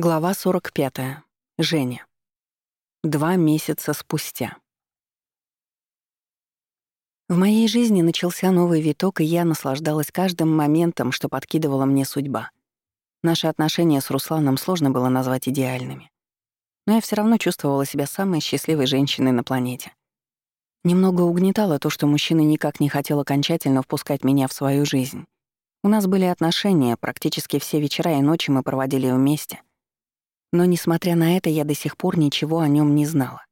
Глава 45. Женя. Два месяца спустя. В моей жизни начался новый виток, и я наслаждалась каждым моментом, что подкидывала мне судьба. Наши отношения с Русланом сложно было назвать идеальными. Но я все равно чувствовала себя самой счастливой женщиной на планете. Немного угнетало то, что мужчина никак не хотел окончательно впускать меня в свою жизнь. У нас были отношения, практически все вечера и ночи мы проводили вместе — но, несмотря на это, я до сих пор ничего о нем не знала.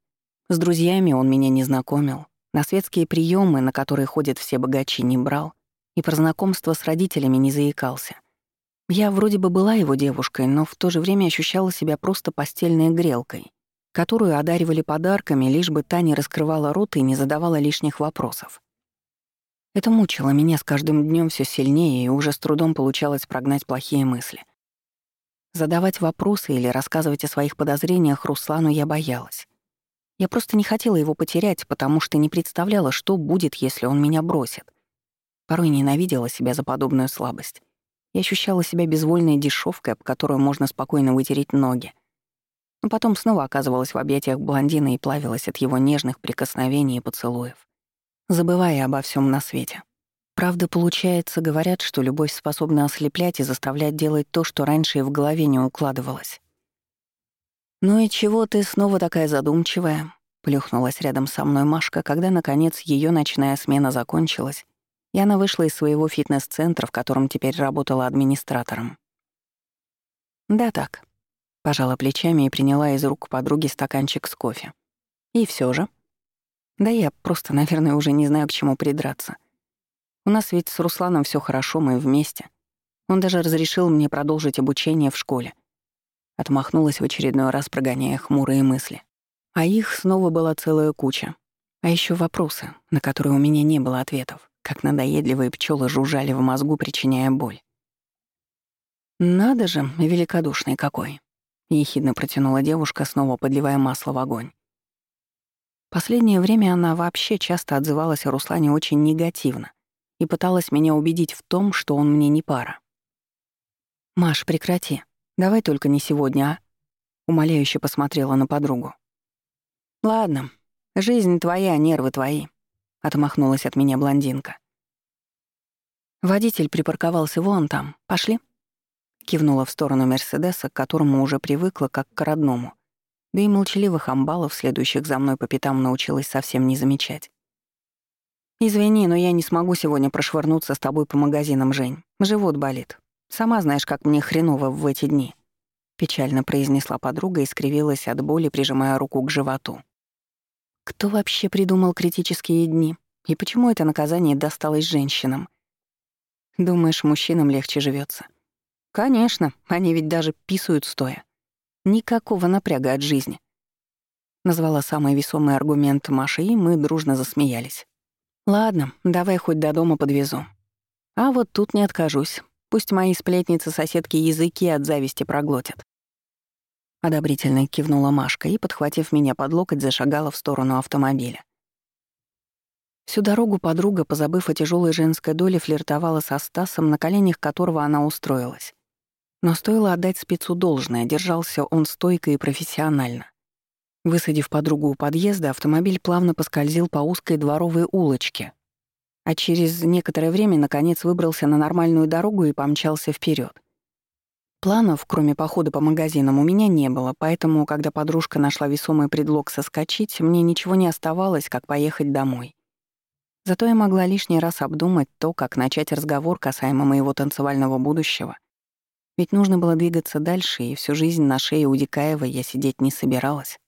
С друзьями он меня не знакомил, на светские приемы, на которые ходят все богачи, не брал, и про знакомство с родителями не заикался. Я вроде бы была его девушкой, но в то же время ощущала себя просто постельной грелкой, которую одаривали подарками, лишь бы та не раскрывала рот и не задавала лишних вопросов. Это мучило меня с каждым днем все сильнее, и уже с трудом получалось прогнать плохие мысли — Задавать вопросы или рассказывать о своих подозрениях Руслану я боялась. Я просто не хотела его потерять, потому что не представляла, что будет, если он меня бросит. Порой ненавидела себя за подобную слабость. Я ощущала себя безвольной дешевкой, об которую можно спокойно вытереть ноги. Но потом снова оказывалась в объятиях блондина и плавилась от его нежных прикосновений и поцелуев, забывая обо всем на свете. Правда, получается, говорят, что любовь способна ослеплять и заставлять делать то, что раньше и в голове не укладывалось. «Ну и чего ты снова такая задумчивая?» — плюхнулась рядом со мной Машка, когда, наконец, ее ночная смена закончилась, и она вышла из своего фитнес-центра, в котором теперь работала администратором. «Да так», — пожала плечами и приняла из рук подруги стаканчик с кофе. «И все же?» «Да я просто, наверное, уже не знаю, к чему придраться». У нас ведь с Русланом все хорошо, мы вместе. Он даже разрешил мне продолжить обучение в школе. Отмахнулась в очередной раз, прогоняя хмурые мысли. А их снова была целая куча. А еще вопросы, на которые у меня не было ответов, как надоедливые пчелы жужжали в мозгу, причиняя боль. «Надо же, великодушный какой!» — ехидно протянула девушка, снова подливая масло в огонь. Последнее время она вообще часто отзывалась о Руслане очень негативно, и пыталась меня убедить в том, что он мне не пара. «Маш, прекрати. Давай только не сегодня, а?» Умоляюще посмотрела на подругу. «Ладно, жизнь твоя, нервы твои», — отмахнулась от меня блондинка. «Водитель припарковался вон там. Пошли?» Кивнула в сторону Мерседеса, к которому уже привыкла как к родному. Да и молчаливых амбалов, следующих за мной по пятам, научилась совсем не замечать. «Извини, но я не смогу сегодня прошвырнуться с тобой по магазинам, Жень. Живот болит. Сама знаешь, как мне хреново в эти дни». Печально произнесла подруга и скривилась от боли, прижимая руку к животу. Кто вообще придумал критические дни? И почему это наказание досталось женщинам? Думаешь, мужчинам легче живется? Конечно, они ведь даже писают стоя. Никакого напряга от жизни. Назвала самый весомый аргумент Маша, и мы дружно засмеялись. Ладно, давай хоть до дома подвезу. А вот тут не откажусь. Пусть мои сплетницы-соседки языки от зависти проглотят. Одобрительно кивнула Машка и, подхватив меня под локоть, зашагала в сторону автомобиля. Всю дорогу подруга, позабыв о тяжелой женской доле, флиртовала со Стасом, на коленях которого она устроилась. Но стоило отдать спецу должное, держался он стойко и профессионально. Высадив подругу у подъезда, автомобиль плавно поскользил по узкой дворовой улочке, а через некоторое время, наконец, выбрался на нормальную дорогу и помчался вперед. Планов, кроме похода по магазинам, у меня не было, поэтому, когда подружка нашла весомый предлог соскочить, мне ничего не оставалось, как поехать домой. Зато я могла лишний раз обдумать то, как начать разговор касаемо моего танцевального будущего. Ведь нужно было двигаться дальше, и всю жизнь на шее у Дикаева я сидеть не собиралась.